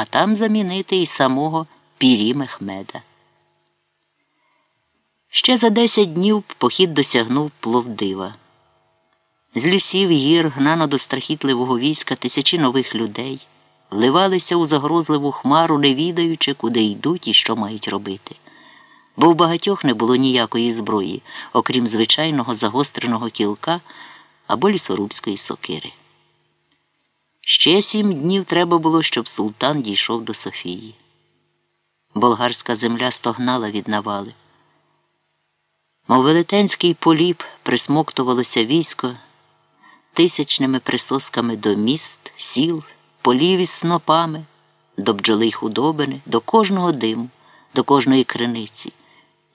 а там замінити і самого Пірі Мехмеда. Ще за десять днів похід досягнув Пловдива. З лісів гір гнано до страхітливого війська тисячі нових людей вливалися у загрозливу хмару, не відаючи, куди йдуть і що мають робити. Бо в багатьох не було ніякої зброї, окрім звичайного загостреного кілка або лісорубської сокири. Ще сім днів треба було, щоб султан дійшов до Софії. Болгарська земля стогнала від навали. Мов велетенський поліп присмоктувалося військо тисячними присосками до міст, сіл, полів із снопами, до бджоли й худобини, до кожного диму, до кожної криниці.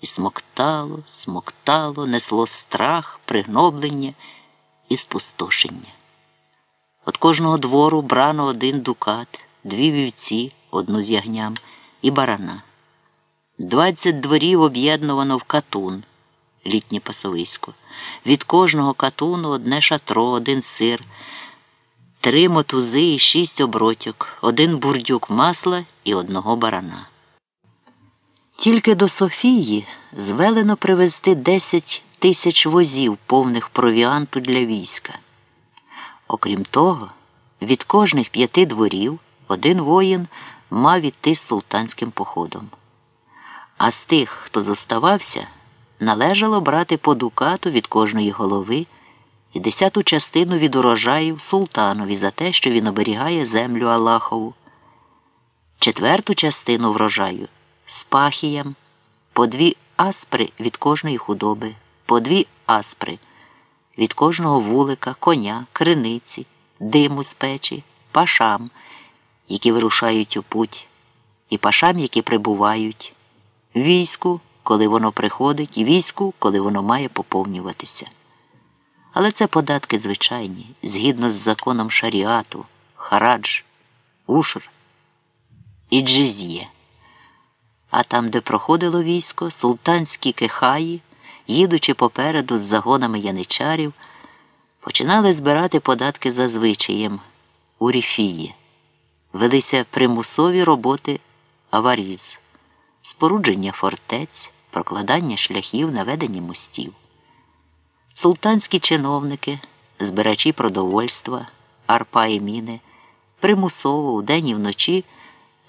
І смоктало, смоктало, несло страх, пригноблення і спустошення. Кожного двору брано один дукат, дві вівці, одну з ягням, і барана. Двадцять дворів об'єднувано в катун, літнє пасовисько. Від кожного катуну одне шатро, один сир, три мотузи і шість обротьок, один бурдюк масла і одного барана. Тільки до Софії звелено привезти десять тисяч возів, повних провіанту для війська. Окрім того, від кожних п'яти дворів один воїн мав іти з султанським походом. А з тих, хто зоставався, належало брати по дукату від кожної голови і десяту частину від урожаїв султанові за те, що він оберігає землю Аллахову, четверту частину врожаю спахіям, по дві аспри від кожної худоби, по дві аспри від кожного вулика, коня, криниці, диму з печі, пашам, які вирушають у путь, і пашам, які прибувають, війську, коли воно приходить, і війську, коли воно має поповнюватися. Але це податки звичайні, згідно з законом шаріату, харадж, ушр і джиз'є. А там, де проходило військо, султанські кехаї їдучи попереду з загонами яничарів, починали збирати податки за звичаєм у ріфії. Велися примусові роботи аваріз, спорудження фортець, прокладання шляхів, наведення мостів. Султанські чиновники, збирачі продовольства, арпа і міни, примусово вдень і вночі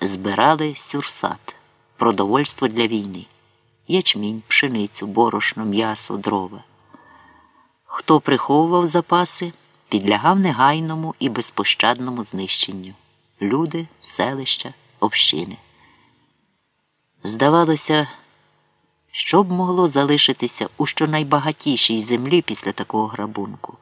збирали сюрсат продовольство для війни ячмінь, пшеницю, борошно, м'ясо, дрова. Хто приховував запаси, підлягав негайному і безпощадному знищенню люди, селища, общини. Здавалося, що б могло залишитися у щонайбагатішій землі після такого грабунку.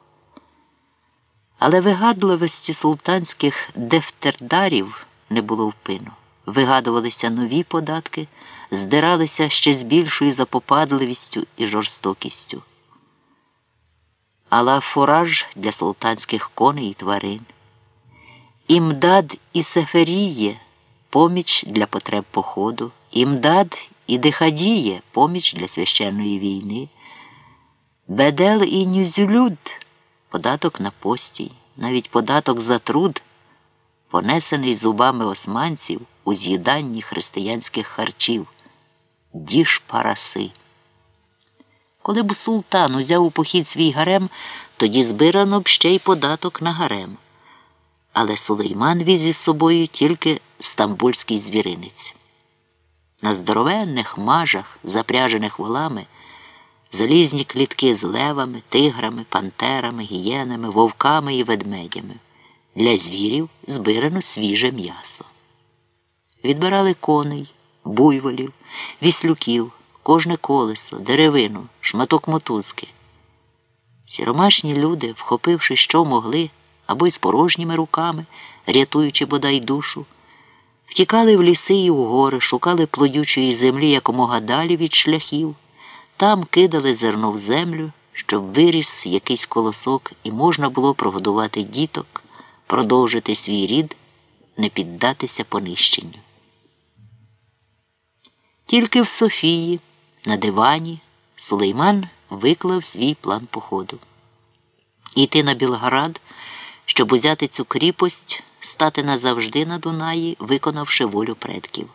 Але вигадливості султанських дефтердарів не було впину. Вигадувалися нові податки здиралися ще з більшою запопадливістю і жорстокістю. Ала фураж для султанських коней і тварин. Імдад і сеферіє поміч для потреб походу, імдад і дихадіє поміч для священної війни, бедел і нюзюлюд податок на постій, навіть податок за труд, понесений зубами османців у з'їданні християнських харчів діж параси. Коли б султан узяв у похід свій гарем, тоді збирано б ще й податок на гарем. Але Сулейман віз із собою тільки стамбульський звіринець. На здоровенних мажах, запряжених волами, залізні клітки з левами, тиграми, пантерами, гієнами, вовками і ведмедями. Для звірів збирано свіже м'ясо. Відбирали коней буйволів, віслюків, кожне колесо, деревину, шматок мотузки. Сіромашні люди, вхопивши, що могли, або й з порожніми руками, рятуючи бодай душу, втікали в ліси і у гори, шукали плодючої землі якомога далі від шляхів, там кидали зерно в землю, щоб виріс якийсь колосок, і можна було прогодувати діток, продовжити свій рід, не піддатися понищенню. Тільки в Софії, на дивані, Сулейман виклав свій план походу. Іти на Білград, щоб узяти цю кріпость стати назавжди на Дунаї, виконавши волю предків.